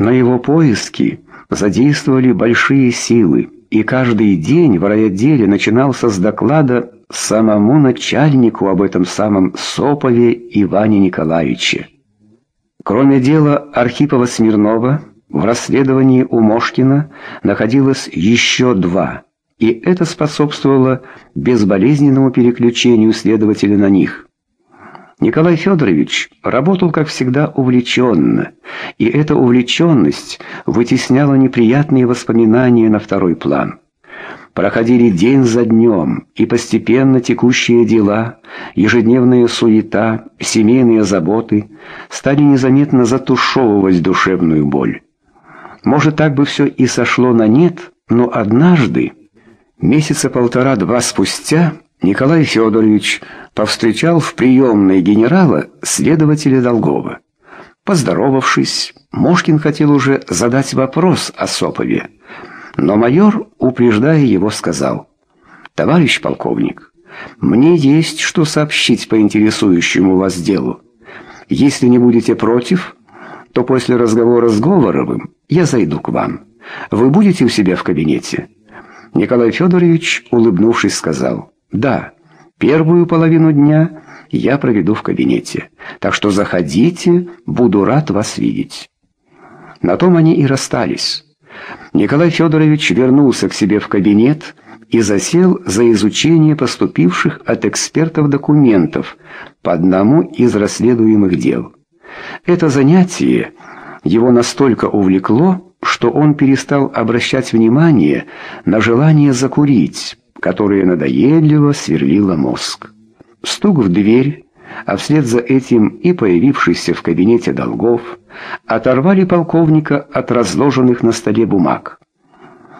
На его поиски задействовали большие силы, и каждый день в райотделе начинался с доклада самому начальнику об этом самом Сопове Иване Николаевиче. Кроме дела Архипова-Смирнова, в расследовании у Мошкина находилось еще два, и это способствовало безболезненному переключению следователя на них. Николай Федорович работал, как всегда, увлеченно, и эта увлеченность вытесняла неприятные воспоминания на второй план. Проходили день за днем, и постепенно текущие дела, ежедневная суета, семейные заботы стали незаметно затушевывать душевную боль. Может, так бы все и сошло на нет, но однажды, месяца полтора-два спустя, Николай Федорович повстречал в приемной генерала следователя Долгова. Поздоровавшись, Мошкин хотел уже задать вопрос о Сопове, но майор, упреждая его, сказал, «Товарищ полковник, мне есть что сообщить по интересующему вас делу. Если не будете против, то после разговора с Говоровым я зайду к вам. Вы будете у себя в кабинете?» Николай Федорович, улыбнувшись, сказал, да, первую половину дня я проведу в кабинете. Так что заходите, буду рад вас видеть. На том они и расстались. Николай Федорович вернулся к себе в кабинет и засел за изучение поступивших от экспертов документов по одному из расследуемых дел. Это занятие его настолько увлекло, что он перестал обращать внимание на желание закурить, которая надоедливо сверлила мозг. Стук в дверь, а вслед за этим и появившийся в кабинете долгов, оторвали полковника от разложенных на столе бумаг.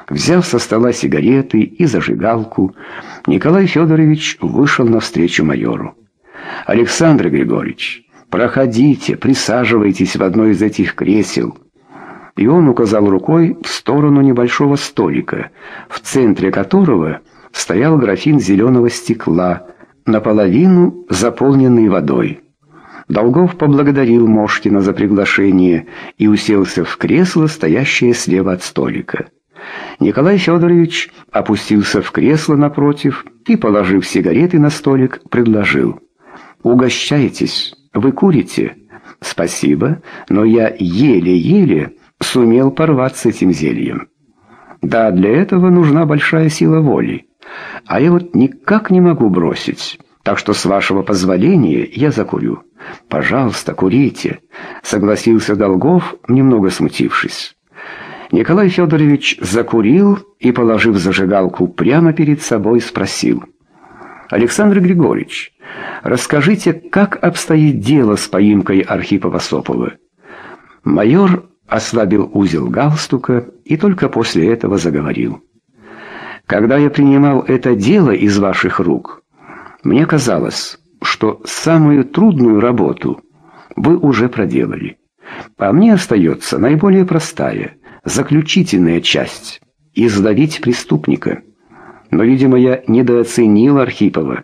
Взяв со стола сигареты и зажигалку, Николай Федорович вышел навстречу майору. «Александр Григорьевич, проходите, присаживайтесь в одно из этих кресел». И он указал рукой в сторону небольшого столика, в центре которого стоял графин зеленого стекла, наполовину заполненный водой. Долгов поблагодарил Мошкина за приглашение и уселся в кресло, стоящее слева от столика. Николай Федорович опустился в кресло напротив и, положив сигареты на столик, предложил. «Угощайтесь. Вы курите?» «Спасибо, но я еле-еле сумел порваться этим зельем». «Да, для этого нужна большая сила воли». А я вот никак не могу бросить. Так что, с вашего позволения, я закурю. Пожалуйста, курите, согласился Долгов, немного смутившись. Николай Федорович закурил и, положив зажигалку прямо перед собой, спросил. «Александр Григорьевич, расскажите, как обстоит дело с поимкой Архипова-Сопова?» Майор ослабил узел галстука и только после этого заговорил. Когда я принимал это дело из ваших рук, мне казалось, что самую трудную работу вы уже проделали. А мне остается наиболее простая, заключительная часть – изловить преступника. Но, видимо, я недооценил Архипова.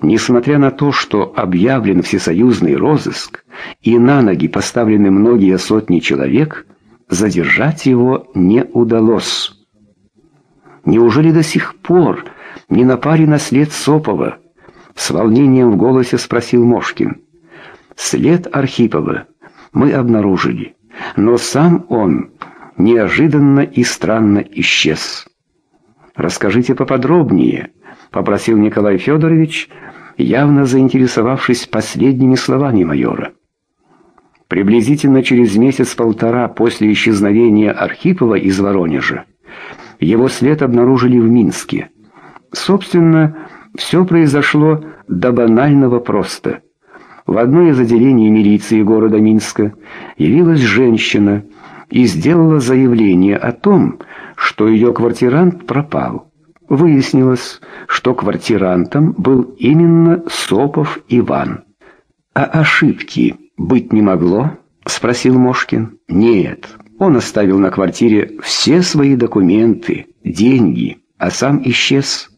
Несмотря на то, что объявлен всесоюзный розыск и на ноги поставлены многие сотни человек, задержать его не удалось. Неужели до сих пор не напали на след Сопова? С волнением в голосе спросил Мошкин. След Архипова мы обнаружили, но сам он неожиданно и странно исчез. Расскажите поподробнее, попросил Николай Федорович, явно заинтересовавшись последними словами майора. Приблизительно через месяц-полтора после исчезновения Архипова из Воронежа его след обнаружили в Минске. Собственно, все произошло до банального просто. В одно из отделений милиции города Минска явилась женщина и сделала заявление о том, что ее квартирант пропал. Выяснилось, что квартирантом был именно Сопов Иван. «А ошибки быть не могло?» — спросил Мошкин. «Нет, он оставил на квартире все свои документы, деньги, а сам исчез.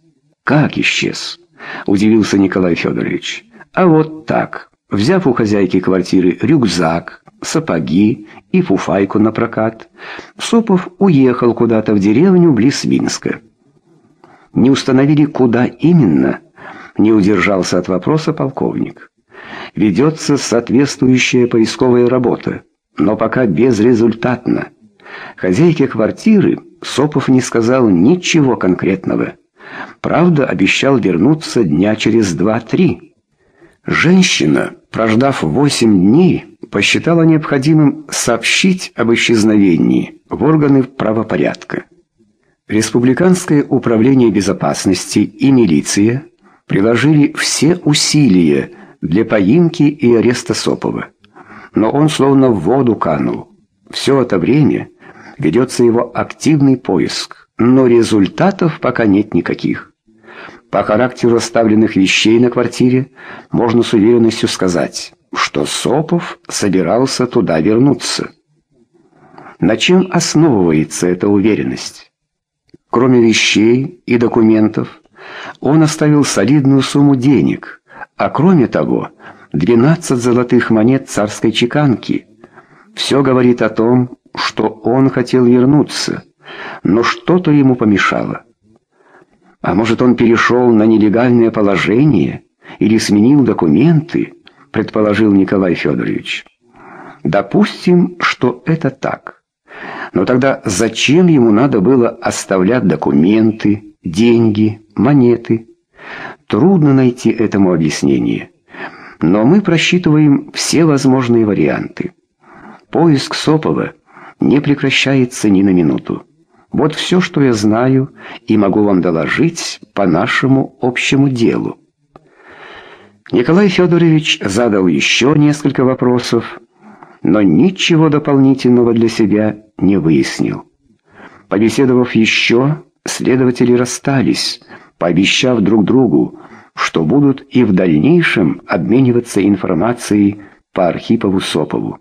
Как исчез? Удивился Николай Федорович. А вот так. Взяв у хозяйки квартиры рюкзак, сапоги и фуфайку на прокат, Сопов уехал куда-то в деревню близ Минска. Не установили, куда именно, не удержался от вопроса полковник. Ведется соответствующая поисковая работа, но пока безрезультатно. Хозяйке квартиры Сопов не сказал ничего конкретного. Правда, обещал вернуться дня через два-три. Женщина, прождав восемь дней, посчитала необходимым сообщить об исчезновении в органы правопорядка. Республиканское управление безопасности и милиция приложили все усилия для поимки и ареста Сопова. Но он словно в воду канул. Все это время ведется его активный поиск, но результатов пока нет никаких. По характеру оставленных вещей на квартире можно с уверенностью сказать, что Сопов собирался туда вернуться. На чем основывается эта уверенность? Кроме вещей и документов, он оставил солидную сумму денег, а кроме того, 12 золотых монет царской чеканки. Все говорит о том, что он хотел вернуться, но что-то ему помешало. А может, он перешел на нелегальное положение или сменил документы, предположил Николай Федорович. Допустим, что это так. Но тогда зачем ему надо было оставлять документы, деньги, монеты? Трудно найти этому объяснение. Но мы просчитываем все возможные варианты. Поиск Сопова не прекращается ни на минуту. Вот все, что я знаю и могу вам доложить по нашему общему делу. Николай Федорович задал еще несколько вопросов, но ничего дополнительного для себя не выяснил. Побеседовав еще, следователи расстались, пообещав друг другу, что будут и в дальнейшем обмениваться информацией по Архипову Сопову.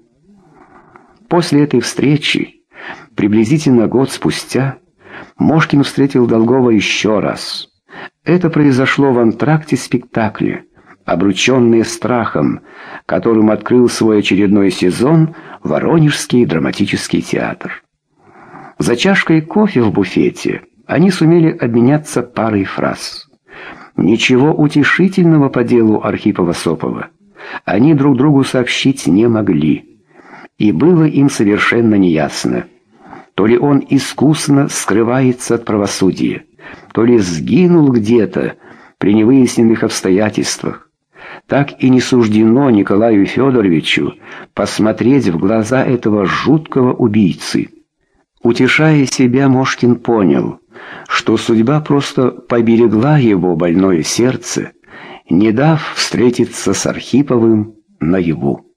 После этой встречи, приблизительно год спустя, Мошкин встретил Долгова еще раз. Это произошло в антракте спектакля, обрученные страхом, которым открыл свой очередной сезон Воронежский драматический театр. За чашкой кофе в буфете они сумели обменяться парой фраз. Ничего утешительного по делу Архипова-Сопова они друг другу сообщить не могли и было им совершенно неясно, то ли он искусно скрывается от правосудия, то ли сгинул где-то при невыясненных обстоятельствах. Так и не суждено Николаю Федоровичу посмотреть в глаза этого жуткого убийцы. Утешая себя, Мошкин понял, что судьба просто поберегла его больное сердце, не дав встретиться с Архиповым наяву.